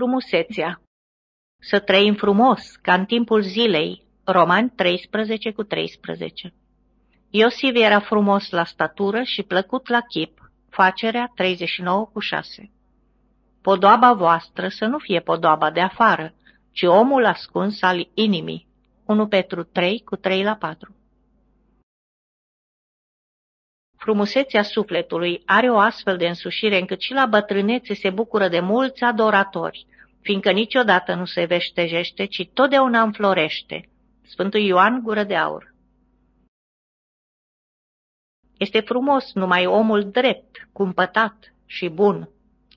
Frumusețea. Să trăim frumos, ca în timpul zilei, Romani 13 cu 13 Iosif era frumos la statură și plăcut la chip, facerea 39 cu 6 Podoaba voastră să nu fie podoaba de afară, ci omul ascuns al inimii, 1 Petru 3 cu 3 la 4 Frumusețea sufletului are o astfel de însușire încât și la bătrânețe se bucură de mulți adoratori, fiindcă niciodată nu se veștejește, ci totdeauna înflorește. Sfântul Ioan Gură de Aur Este frumos numai omul drept, cumpătat și bun.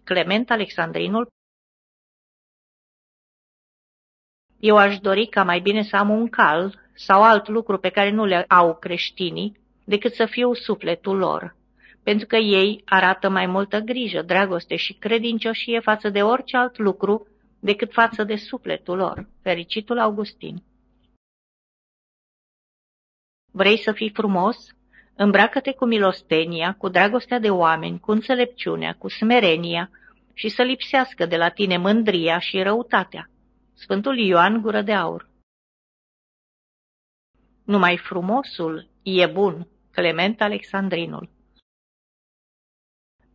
Clement Alexandrinul Eu aș dori ca mai bine să am un cal sau alt lucru pe care nu le au creștinii, decât să fiu sufletul lor, pentru că ei arată mai multă grijă, dragoste și credincioșie față de orice alt lucru decât față de sufletul lor. Fericitul Augustin Vrei să fii frumos? Îmbracă-te cu milostenia, cu dragostea de oameni, cu înțelepciunea, cu smerenia și să lipsească de la tine mândria și răutatea. Sfântul Ioan Gură de Aur Numai frumosul e bun, Clement Alexandrinul.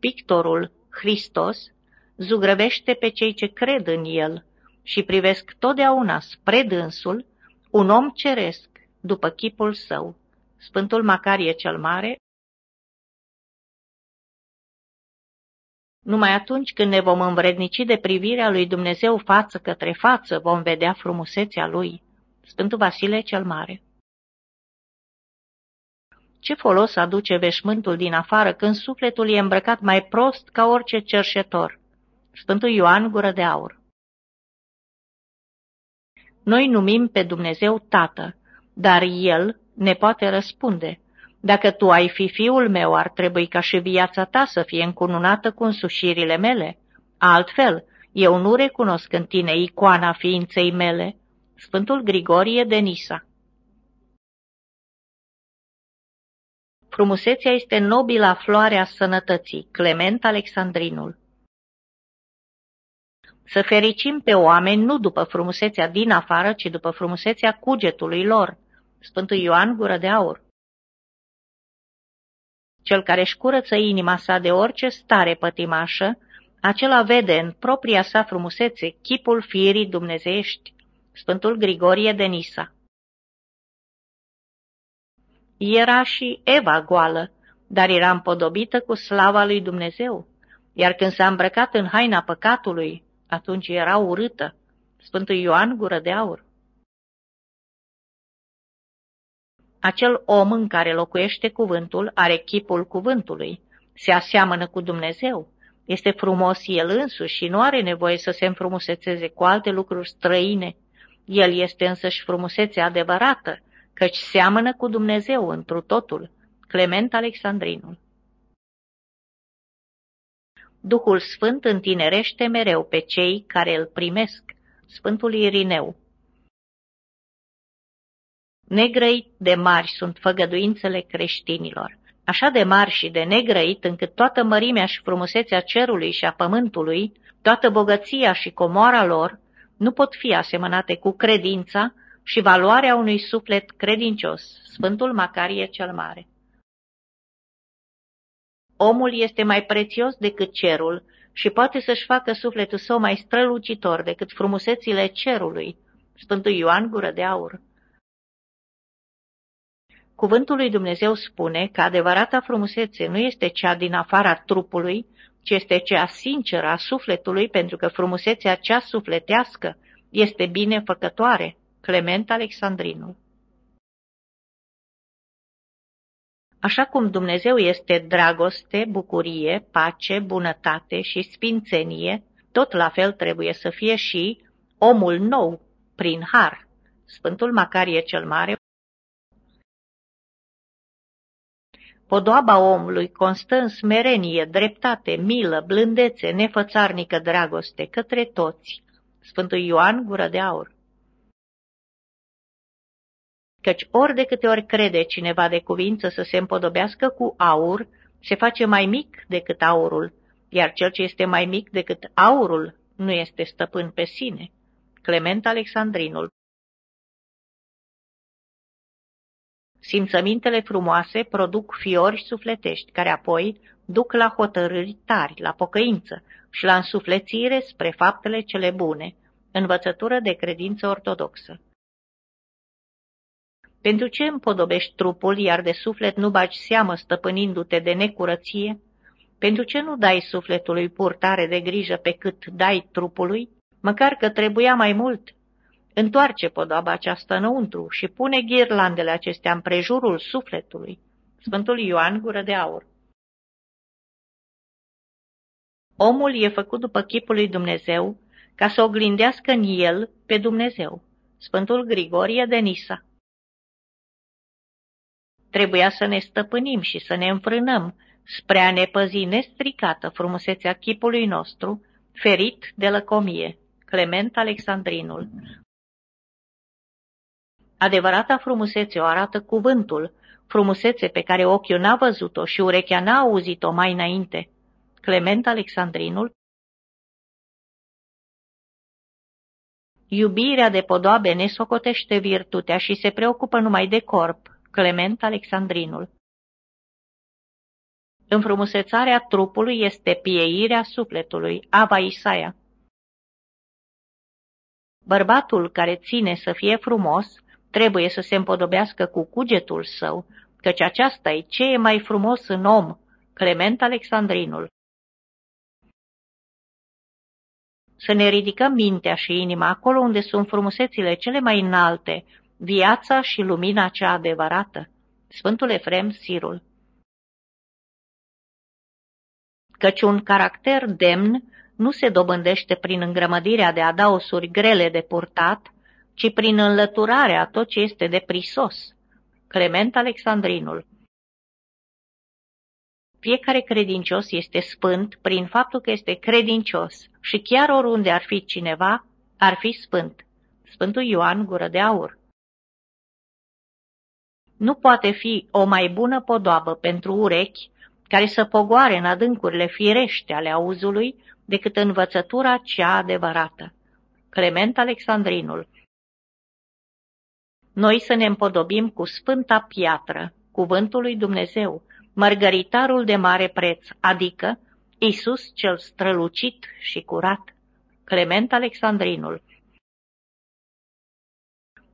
Pictorul Hristos zugrăvește pe cei ce cred în el și privesc totdeauna spre dânsul un om ceresc după chipul său. Sfântul Macarie cel Mare Numai atunci când ne vom învrednici de privirea lui Dumnezeu față către față, vom vedea frumusețea lui. Sfântul Vasile cel Mare ce folos aduce veșmântul din afară când sufletul e îmbrăcat mai prost ca orice cerșetor? Sfântul Ioan Gură de Aur Noi numim pe Dumnezeu Tată, dar El ne poate răspunde. Dacă tu ai fi fiul meu, ar trebui ca și viața ta să fie încununată cu însușirile mele. Altfel, eu nu recunosc în tine icoana ființei mele. Sfântul Grigorie de Nisa Frumusețea este nobila floare a sănătății. Clement Alexandrinul Să fericim pe oameni nu după frumusețea din afară, ci după frumusețea cugetului lor. Sfântul Ioan Gură de Aur Cel care își curăță inima sa de orice stare pătimașă, acela vede în propria sa frumusețe chipul firii dumnezeiești. Sfântul Grigorie de Nisa era și Eva goală, dar era împodobită cu slava lui Dumnezeu, iar când s-a îmbrăcat în haina păcatului, atunci era urâtă. Sfântul Ioan Gură de Aur Acel om în care locuiește cuvântul are chipul cuvântului, se aseamănă cu Dumnezeu, este frumos el însuși și nu are nevoie să se înfrumusețeze cu alte lucruri străine. El este însăși frumusețea adevărată, căci seamănă cu Dumnezeu întru totul. Clement Alexandrinul Duhul Sfânt întinerește mereu pe cei care îl primesc. Sfântul Irineu Negrăit de mari sunt făgăduințele creștinilor, așa de mari și de negrăit încât toată mărimea și frumusețea cerului și a pământului, toată bogăția și comoara lor, nu pot fi asemănate cu credința și valoarea unui suflet credincios, Sfântul Macarie cel Mare. Omul este mai prețios decât cerul și poate să-și facă sufletul său mai strălucitor decât frumusețile cerului, Sfântul Ioan Gură de Aur. Cuvântul lui Dumnezeu spune că adevărata frumusețe nu este cea din afara trupului, ci este cea sinceră a sufletului, pentru că frumusețea cea sufletească este binefăcătoare. Clement Alexandrinul Așa cum Dumnezeu este dragoste, bucurie, pace, bunătate și sfințenie, tot la fel trebuie să fie și omul nou, prin har. Sfântul Macarie cel Mare Podoaba omului constă în smerenie, dreptate, milă, blândețe, nefățarnică dragoste către toți. Sfântul Ioan Gură de Aur căci ori de câte ori crede cineva de cuvință să se împodobească cu aur, se face mai mic decât aurul, iar cel ce este mai mic decât aurul nu este stăpân pe sine. Clement Alexandrinul Simțămintele frumoase produc fiori sufletești, care apoi duc la hotărâri tari, la pocăință și la însuflețire spre faptele cele bune, învățătură de credință ortodoxă. Pentru ce împodobești trupul, iar de suflet nu bagi seamă stăpânindu-te de necurăție? Pentru ce nu dai sufletului purtare de grijă pe cât dai trupului? Măcar că trebuia mai mult. Întoarce podoaba aceasta înăuntru și pune ghirlandele acestea în prejurul sufletului. Sfântul Ioan Gură de Aur Omul e făcut după chipul lui Dumnezeu ca să oglindească în el pe Dumnezeu. Sfântul Grigorie de Nisa Trebuia să ne stăpânim și să ne înfrânăm spre a ne păzi nestricată frumusețea chipului nostru, ferit de lăcomie. Clement Alexandrinul Adevărata frumusețe o arată cuvântul, frumusețe pe care ochiul n-a văzut-o și urechea n-a auzit-o mai înainte. Clement Alexandrinul Iubirea de podoabe ne socotește virtutea și se preocupă numai de corp. Clement Alexandrinul Înfrumusețarea trupului este pieirea sufletului. Ava Isaia Bărbatul care ține să fie frumos trebuie să se împodobească cu cugetul său, căci aceasta e ce e mai frumos în om. Clement Alexandrinul Să ne ridicăm mintea și inima acolo unde sunt frumusețile cele mai înalte, viața și lumina cea adevărată. Sfântul Efrem Sirul Căci un caracter demn nu se dobândește prin îngrămădirea de adaosuri grele de purtat, ci prin înlăturarea tot ce este de prisos. Clement Alexandrinul Fiecare credincios este spânt prin faptul că este credincios și chiar oriunde ar fi cineva, ar fi spânt. Sfântul Ioan Gură de Aur Nu poate fi o mai bună podoabă pentru urechi care să pogoare în adâncurile firește ale auzului decât învățătura cea adevărată. Clement Alexandrinul Noi să ne împodobim cu sfânta piatră, cuvântul lui Dumnezeu, mărgăritarul de mare preț, adică Isus cel strălucit și curat. Clement Alexandrinul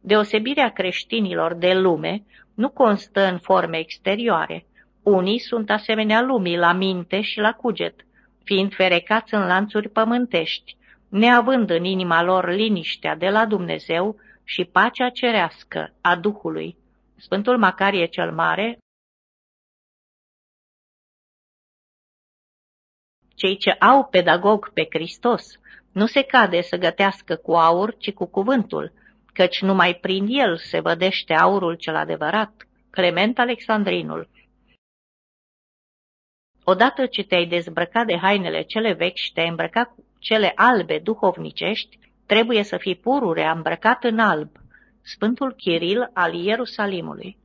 Deosebirea creștinilor de lume nu constă în forme exterioare. Unii sunt asemenea lumii la minte și la cuget, fiind ferecați în lanțuri pământești, neavând în inima lor liniștea de la Dumnezeu și pacea cerească a Duhului. Sfântul Macarie cel Mare Cei ce au pedagog pe Hristos nu se cade să gătească cu aur, ci cu cuvântul, căci numai prin el se vădește aurul cel adevărat. Clement Alexandrinul Odată ce te-ai dezbrăcat de hainele cele vechi și te-ai îmbrăcat cu cele albe duhovnicești, trebuie să fii pururea îmbrăcat în alb. Sfântul Chiril al Ierusalimului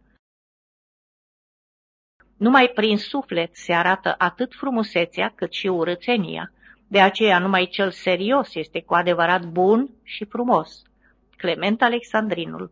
numai prin suflet se arată atât frumusețea cât și urățenia. De aceea numai cel serios este cu adevărat bun și frumos. Clement Alexandrinul